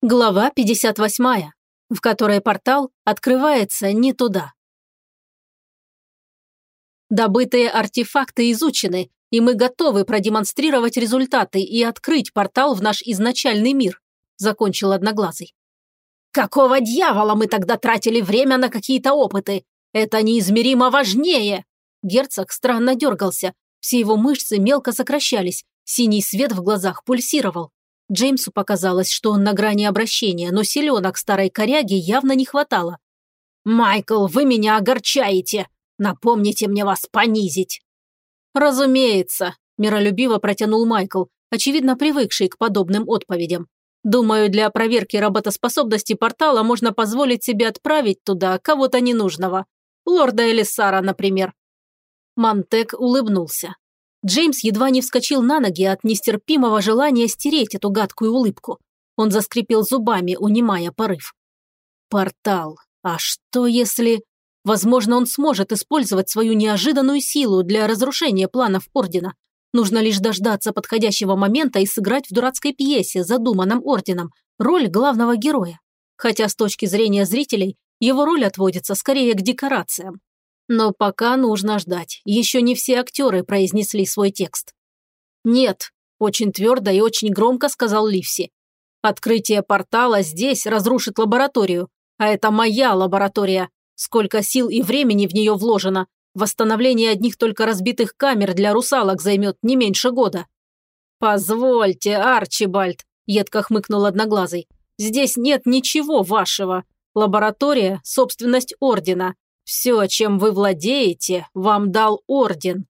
Глава 58, в которой портал открывается не туда. Добытые артефакты изучены, и мы готовы продемонстрировать результаты и открыть портал в наш изначальный мир, закончил Одноглазый. Какого дьявола мы тогда тратили время на какие-то опыты? Это неизмеримо важнее! Герцог странно дергался, все его мышцы мелко сокращались, синий свет в глазах пульсировал. Джеймсу показалось, что он на грани обращения, но селенок старой коряги явно не хватало. «Майкл, вы меня огорчаете! Напомните мне вас понизить!» «Разумеется», – миролюбиво протянул Майкл, очевидно привыкший к подобным отповедям. «Думаю, для проверки работоспособности портала можно позволить себе отправить туда кого-то ненужного. Лорда Элисара, например». Мантек улыбнулся. Джеймс едва не вскочил на ноги от нестерпимого желания стереть эту гадкую улыбку. Он заскрипел зубами, унимая порыв. Портал. А что если... Возможно, он сможет использовать свою неожиданную силу для разрушения планов Ордена. Нужно лишь дождаться подходящего момента и сыграть в дурацкой пьесе, задуманном Орденом, роль главного героя. Хотя с точки зрения зрителей, его роль отводится скорее к декорациям. Но пока нужно ждать. Еще не все актеры произнесли свой текст. «Нет», – очень твердо и очень громко сказал Ливси. «Открытие портала здесь разрушит лабораторию. А это моя лаборатория. Сколько сил и времени в нее вложено. Восстановление одних только разбитых камер для русалок займет не меньше года». «Позвольте, Арчибальд», – едко хмыкнул Одноглазый. «Здесь нет ничего вашего. Лаборатория – собственность Ордена. Все, чем вы владеете, вам дал Орден».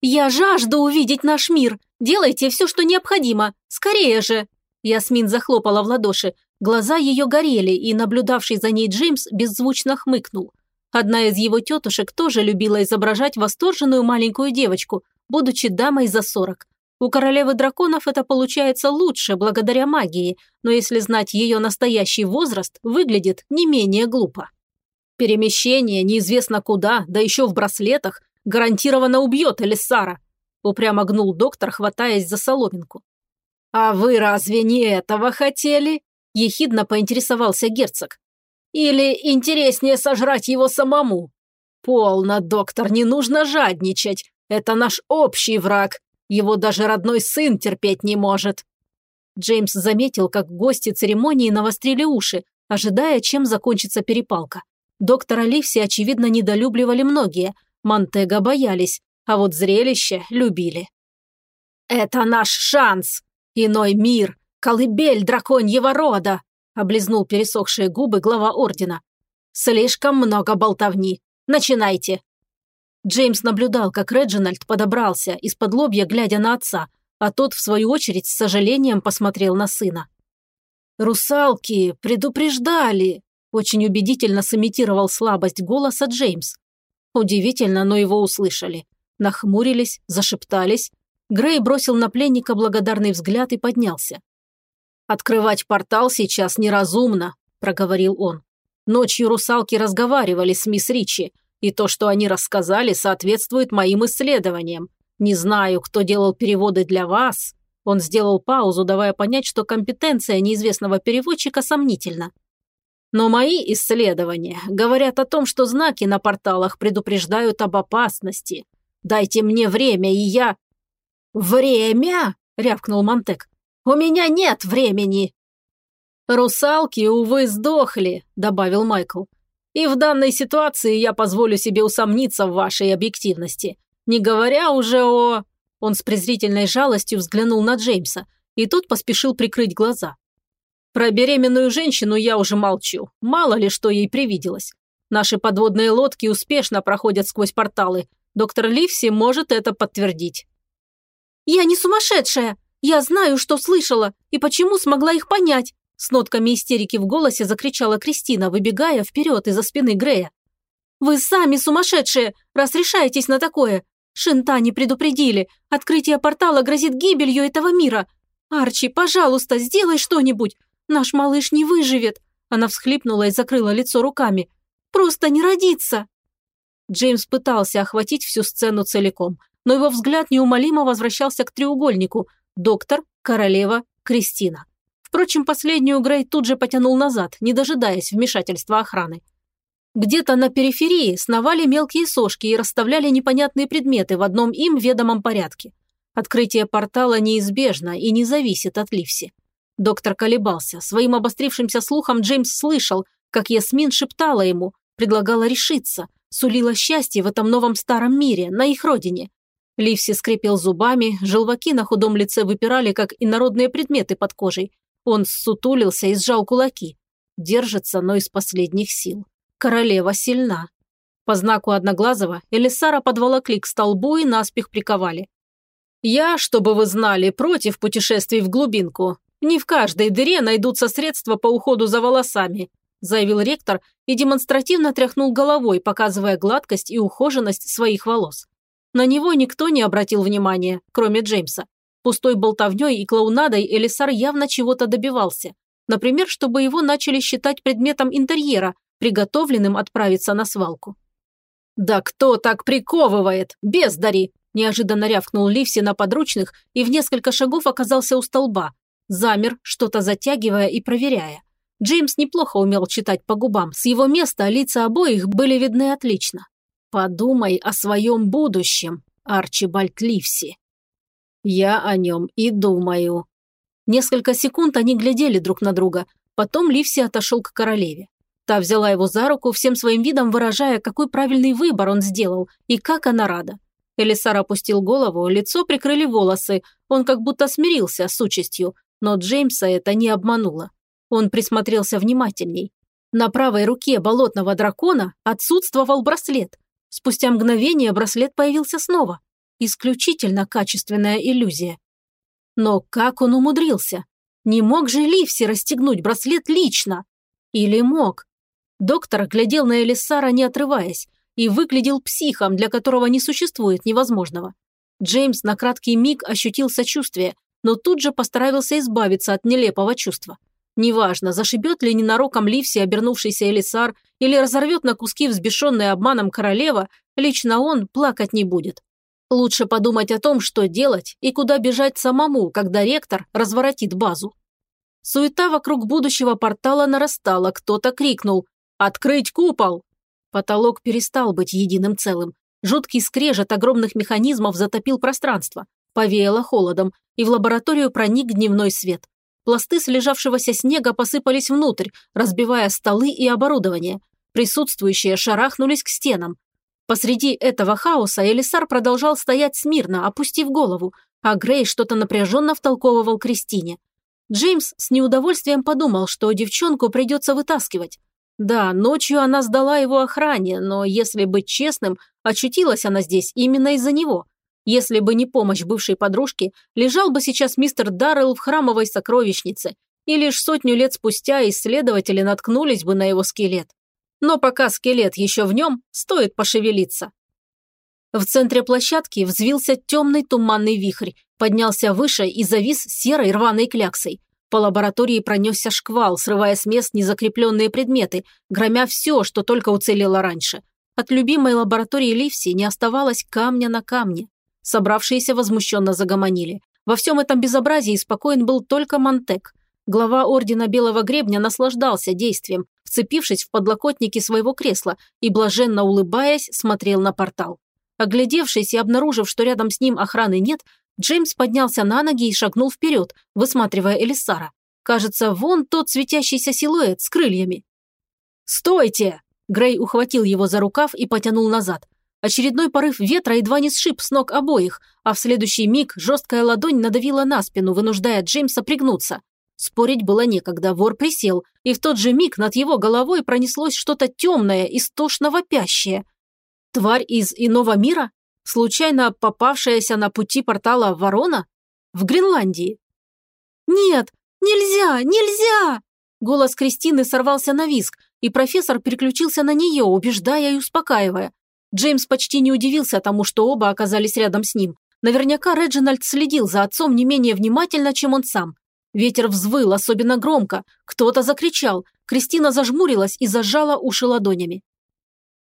«Я жажду увидеть наш мир. Делайте все, что необходимо. Скорее же!» Ясмин захлопала в ладоши. Глаза ее горели, и наблюдавший за ней Джеймс беззвучно хмыкнул. Одна из его тетушек тоже любила изображать восторженную маленькую девочку, будучи дамой за сорок. У королевы драконов это получается лучше благодаря магии, но если знать ее настоящий возраст, выглядит не менее глупо. Перемещение неизвестно куда, да еще в браслетах, гарантированно убьет Элисара. Упрямо гнул доктор, хватаясь за соломинку. «А вы разве не этого хотели?» – ехидно поинтересовался герцог. «Или интереснее сожрать его самому?» «Полно, доктор, не нужно жадничать. Это наш общий враг. Его даже родной сын терпеть не может». Джеймс заметил, как гости церемонии навострили уши, ожидая, чем закончится перепалка. Доктора Ливси, очевидно, недолюбливали многие, Монтега боялись, а вот зрелище любили. «Это наш шанс! Иной мир! Колыбель драконьего рода!» облизнул пересохшие губы глава ордена. «Слишком много болтовни. Начинайте!» Джеймс наблюдал, как Реджинальд подобрался, из-под лобья глядя на отца, а тот, в свою очередь, с сожалением посмотрел на сына. «Русалки предупреждали!» Очень убедительно сымитировал слабость голоса Джеймс. Удивительно, но его услышали. Нахмурились, зашептались. Грей бросил на пленника благодарный взгляд и поднялся. «Открывать портал сейчас неразумно», – проговорил он. «Ночью русалки разговаривали с мисс Ричи, и то, что они рассказали, соответствует моим исследованиям. Не знаю, кто делал переводы для вас». Он сделал паузу, давая понять, что компетенция неизвестного переводчика сомнительна. Но мои исследования говорят о том, что знаки на порталах предупреждают об опасности. Дайте мне время, и я...» «Время?» – рявкнул Монтек. «У меня нет времени!» «Русалки, увы, сдохли», – добавил Майкл. «И в данной ситуации я позволю себе усомниться в вашей объективности. Не говоря уже о...» Он с презрительной жалостью взглянул на Джеймса, и тот поспешил прикрыть глаза. Про беременную женщину я уже молчу. Мало ли, что ей привиделось. Наши подводные лодки успешно проходят сквозь порталы. Доктор Ливси может это подтвердить. «Я не сумасшедшая! Я знаю, что слышала, и почему смогла их понять!» С нотками истерики в голосе закричала Кристина, выбегая вперед из-за спины Грея. «Вы сами сумасшедшие, раз решаетесь на такое! Шинта не предупредили, открытие портала грозит гибелью этого мира! Арчи, пожалуйста, сделай что-нибудь! Наш малыш не выживет!» Она всхлипнула и закрыла лицо руками. «Просто не родится!» Джеймс пытался охватить всю сцену целиком, но его взгляд неумолимо возвращался к треугольнику – доктор, королева, Кристина. Впрочем, последнюю Грей тут же потянул назад, не дожидаясь вмешательства охраны. Где-то на периферии сновали мелкие сошки и расставляли непонятные предметы в одном им ведомом порядке. Открытие портала неизбежно и не зависит от Ливси. Доктор колебался. Своим обострившимся слухом Джеймс слышал, как Ясмин шептала ему, предлагала решиться, сулила счастье в этом новом старом мире, на их родине. Ливси скрипел зубами, желваки на худом лице выпирали, как инородные предметы под кожей. Он ссутулился и сжал кулаки. Держится, но из последних сил. Королева сильна. По знаку Одноглазого Элисара подволокли к столбу и наспех приковали. «Я, чтобы вы знали, против путешествий в глубинку. Не в каждой дыре найдутся средства по уходу за волосами», заявил ректор и демонстративно тряхнул головой, показывая гладкость и ухоженность своих волос. На него никто не обратил внимания, кроме Джеймса. Пустой болтовней и клоунадой Элисар явно чего-то добивался. Например, чтобы его начали считать предметом интерьера, приготовленным отправиться на свалку. «Да кто так приковывает? Бездари!» Неожиданно рявкнул Ливси на подручных и в несколько шагов оказался у столба. Замер, что-то затягивая и проверяя. Джеймс неплохо умел читать по губам. С его места лица обоих были видны отлично. «Подумай о своем будущем, Арчибальд Ливси». «Я о нем и думаю». Несколько секунд они глядели друг на друга. Потом Ливси отошел к королеве. Та взяла его за руку, всем своим видом выражая, какой правильный выбор он сделал и как она рада. Элисар опустил голову, лицо прикрыли волосы, он как будто смирился с участью, но Джеймса это не обмануло. Он присмотрелся внимательней. На правой руке болотного дракона отсутствовал браслет. Спустя мгновение браслет появился снова. Исключительно качественная иллюзия. Но как он умудрился? Не мог же Ливси расстегнуть браслет лично? Или мог? Доктор глядел на Элисара, не отрываясь, и выглядел психом, для которого не существует невозможного. Джеймс на краткий миг ощутил сочувствие, но тут же постарался избавиться от нелепого чувства. Неважно, зашибет ли ненароком Ливси обернувшийся Элисар или разорвет на куски взбешенная обманом королева, лично он плакать не будет. Лучше подумать о том, что делать и куда бежать самому, когда ректор разворотит базу. Суета вокруг будущего портала нарастала, кто-то крикнул «Открыть купол!». Потолок перестал быть единым целым. Жуткий скрежет огромных механизмов затопил пространство, повеяло холодом, и в лабораторию проник дневной свет. Пласты слежавшегося снега посыпались внутрь, разбивая столы и оборудование. Присутствующие шарахнулись к стенам. Посреди этого хаоса Элисар продолжал стоять смирно, опустив голову, а Грей что-то напряженно втолковывал Кристине. Джеймс с неудовольствием подумал, что девчонку придется вытаскивать. Да, ночью она сдала его охране, но, если быть честным, очутилась она здесь именно из-за него. Если бы не помощь бывшей подружки, лежал бы сейчас мистер Даррелл в храмовой сокровищнице, и лишь сотню лет спустя исследователи наткнулись бы на его скелет. Но пока скелет еще в нем, стоит пошевелиться. В центре площадки взвился темный туманный вихрь, поднялся выше и завис серой рваной кляксой. По лаборатории пронесся шквал, срывая с мест незакрепленные предметы, громя все, что только уцелело раньше. От любимой лаборатории Ливси не оставалось камня на камне. Собравшиеся возмущенно загомонили. Во всем этом безобразии спокоен был только Монтек. Глава Ордена Белого Гребня наслаждался действием, вцепившись в подлокотники своего кресла и, блаженно улыбаясь, смотрел на портал. Оглядевшись и обнаружив, что рядом с ним охраны нет, Джеймс поднялся на ноги и шагнул вперед, высматривая Элисара. Кажется, вон тот светящийся силуэт с крыльями. «Стойте!» Грей ухватил его за рукав и потянул назад. Очередной порыв ветра едва не сшиб с ног обоих, а в следующий миг жесткая ладонь надавила на спину, вынуждая Джеймса пригнуться. Спорить было некогда, вор присел, и в тот же миг над его головой пронеслось что-то темное, истошно вопящее. Тварь из иного мира? Случайно попавшаяся на пути портала ворона? В Гренландии? «Нет, нельзя, нельзя!» Голос Кристины сорвался на виск, и профессор переключился на нее, убеждая и успокаивая. Джеймс почти не удивился тому, что оба оказались рядом с ним. Наверняка Реджинальд следил за отцом не менее внимательно, чем он сам. Ветер взвыл особенно громко, кто-то закричал, Кристина зажмурилась и зажала уши ладонями.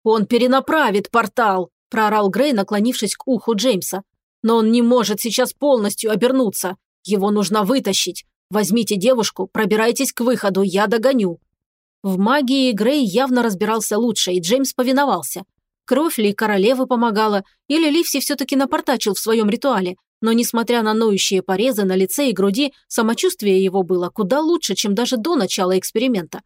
«Он перенаправит портал!» проорал Грей, наклонившись к уху Джеймса. «Но он не может сейчас полностью обернуться. Его нужно вытащить. Возьмите девушку, пробирайтесь к выходу, я догоню». В магии Грей явно разбирался лучше, и Джеймс повиновался. Кровь ли королевы помогала, или Ливси все-таки напортачил в своем ритуале, но, несмотря на ноющие порезы на лице и груди, самочувствие его было куда лучше, чем даже до начала эксперимента.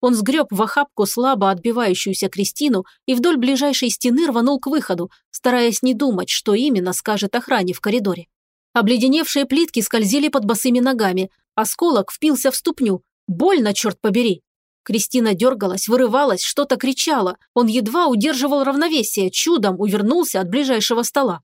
Он сгреб в охапку слабо отбивающуюся Кристину и вдоль ближайшей стены рванул к выходу, стараясь не думать, что именно скажет охране в коридоре. Обледеневшие плитки скользили под босыми ногами, осколок впился в ступню. Больно, черт побери! Кристина дергалась, вырывалась, что-то кричала. Он едва удерживал равновесие, чудом увернулся от ближайшего стола.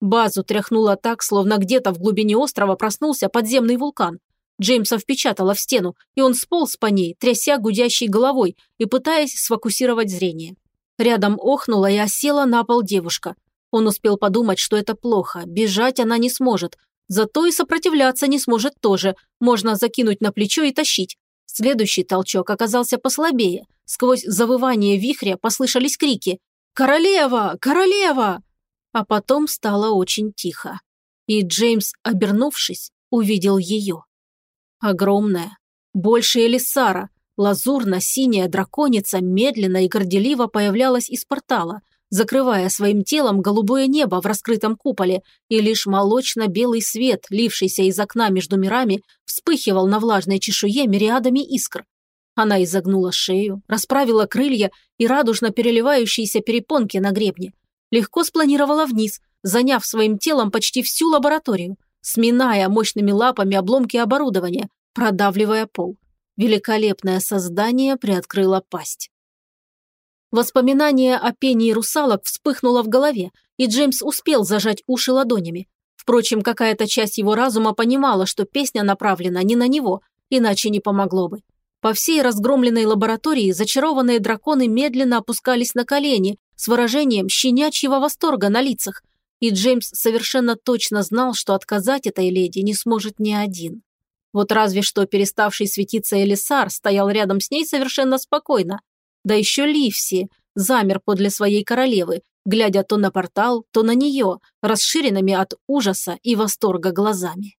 Базу тряхнуло так, словно где-то в глубине острова проснулся подземный вулкан. Джеймса впечатало в стену, и он сполз по ней, тряся гудящей головой и пытаясь сфокусировать зрение. Рядом охнула и осела на пол девушка. Он успел подумать, что это плохо, бежать она не сможет. Зато и сопротивляться не сможет тоже, можно закинуть на плечо и тащить. Следующий толчок оказался послабее. Сквозь завывание вихря послышались крики «Королева! Королева!» А потом стало очень тихо. И Джеймс, обернувшись, увидел ее. Огромная, больше Элисара, лазурно-синяя драконица медленно и горделиво появлялась из портала, закрывая своим телом голубое небо в раскрытом куполе, и лишь молочно-белый свет, лившийся из окна между мирами, вспыхивал на влажной чешуе мириадами искр. Она изогнула шею, расправила крылья и радужно переливающиеся перепонки на гребне, легко спланировала вниз, заняв своим телом почти всю лабораторию, сминая мощными лапами обломки оборудования, продавливая пол. Великолепное создание приоткрыло пасть. Воспоминание о пении русалок вспыхнуло в голове, и Джеймс успел зажать уши ладонями. Впрочем, какая-то часть его разума понимала, что песня направлена не на него, иначе не помогло бы. По всей разгромленной лаборатории зачарованные драконы медленно опускались на колени с выражением щенячьего восторга на лицах, и Джеймс совершенно точно знал, что отказать этой леди не сможет ни один. Вот разве что переставший светиться Элисар стоял рядом с ней совершенно спокойно. Да еще Ливси замер подле своей королевы, глядя то на портал, то на нее, расширенными от ужаса и восторга глазами.